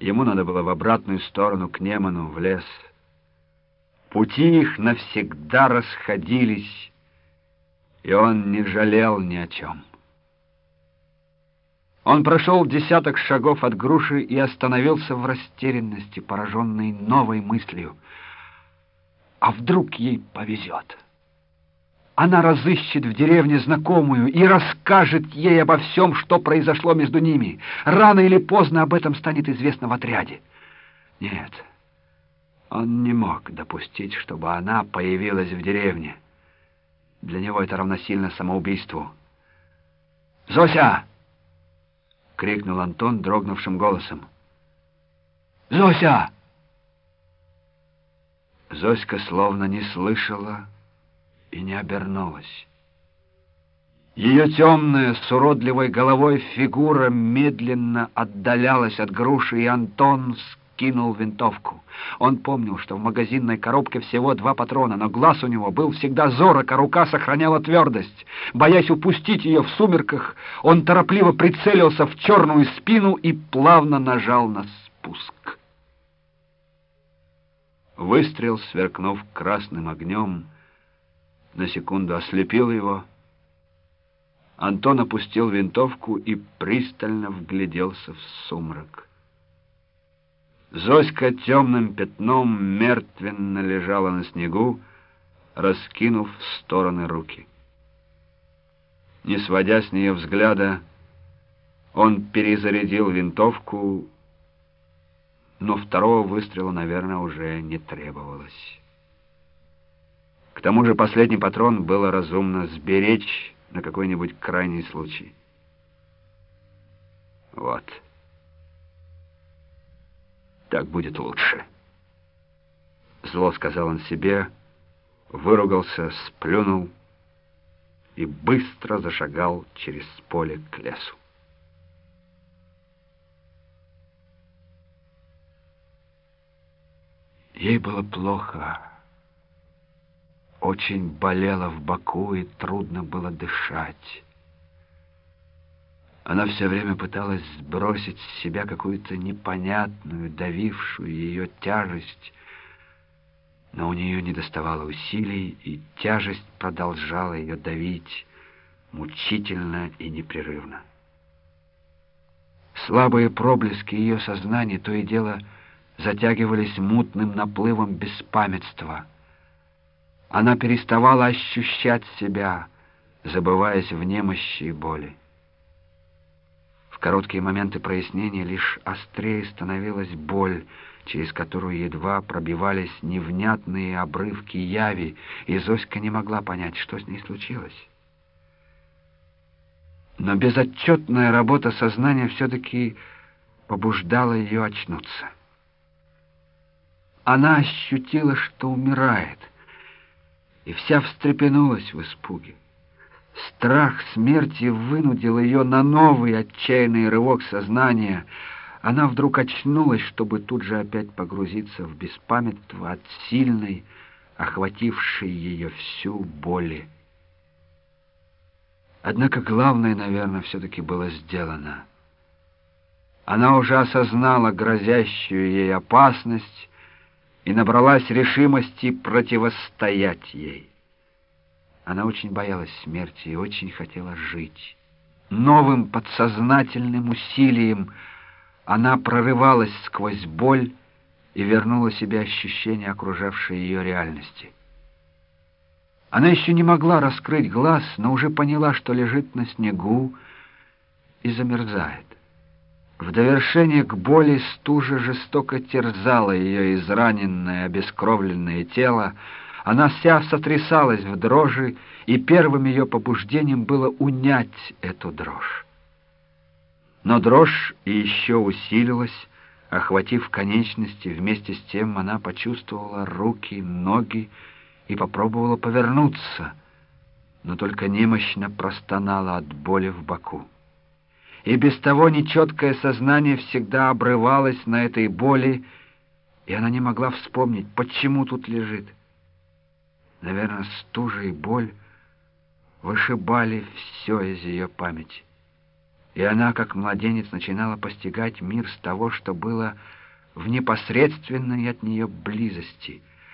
Ему надо было в обратную сторону, к Неману, в лес. Пути их навсегда расходились, и он не жалел ни о чем. Он прошел десяток шагов от груши и остановился в растерянности, пораженный новой мыслью. А вдруг ей повезет? Она разыщет в деревне знакомую и расскажет ей обо всем, что произошло между ними. Рано или поздно об этом станет известно в отряде. Нет, он не мог допустить, чтобы она появилась в деревне. Для него это равносильно самоубийству. «Зося!» — крикнул Антон дрогнувшим голосом. «Зося!» Зоська словно не слышала не обернулась. Ее темная, с уродливой головой фигура медленно отдалялась от груши, и Антон скинул винтовку. Он помнил, что в магазинной коробке всего два патрона, но глаз у него был всегда зорок, а рука сохраняла твердость. Боясь упустить ее в сумерках, он торопливо прицелился в черную спину и плавно нажал на спуск. Выстрел, сверкнув красным огнем, на секунду ослепил его. Антон опустил винтовку и пристально вгляделся в сумрак. Зоська темным пятном мертвенно лежала на снегу, раскинув в стороны руки. Не сводя с нее взгляда, он перезарядил винтовку, но второго выстрела, наверное, уже не требовалось. К тому же последний патрон было разумно сберечь на какой-нибудь крайний случай. Вот. Так будет лучше. Зло сказал он себе, выругался, сплюнул и быстро зашагал через поле к лесу. Ей было плохо. Очень болело в боку и трудно было дышать. Она все время пыталась сбросить с себя какую-то непонятную, давившую ее тяжесть, но у нее не доставало усилий, и тяжесть продолжала ее давить мучительно и непрерывно. Слабые проблески ее сознания то и дело затягивались мутным наплывом беспамятства — она переставала ощущать себя, забываясь в немощи и боли. В короткие моменты прояснения лишь острее становилась боль, через которую едва пробивались невнятные обрывки яви, и Зоська не могла понять, что с ней случилось. Но безотчетная работа сознания все-таки побуждала ее очнуться. Она ощутила, что умирает — и вся встрепенулась в испуге. Страх смерти вынудил ее на новый отчаянный рывок сознания. Она вдруг очнулась, чтобы тут же опять погрузиться в беспамятство от сильной, охватившей ее всю боли. Однако главное, наверное, все-таки было сделано. Она уже осознала грозящую ей опасность и набралась решимости противостоять ей. Она очень боялась смерти и очень хотела жить. Новым подсознательным усилием она прорывалась сквозь боль и вернула себе ощущение окружавшей ее реальности. Она еще не могла раскрыть глаз, но уже поняла, что лежит на снегу и замерзает. В довершение к боли стужа жестоко терзала ее израненное, обескровленное тело. Она вся сотрясалась в дрожи, и первым ее побуждением было унять эту дрожь. Но дрожь еще усилилась, охватив конечности, вместе с тем она почувствовала руки, ноги и попробовала повернуться, но только немощно простонала от боли в боку и без того нечеткое сознание всегда обрывалось на этой боли, и она не могла вспомнить, почему тут лежит. Наверное, стужа и боль вышибали все из ее памяти. и она, как младенец, начинала постигать мир с того, что было в непосредственной от нее близости —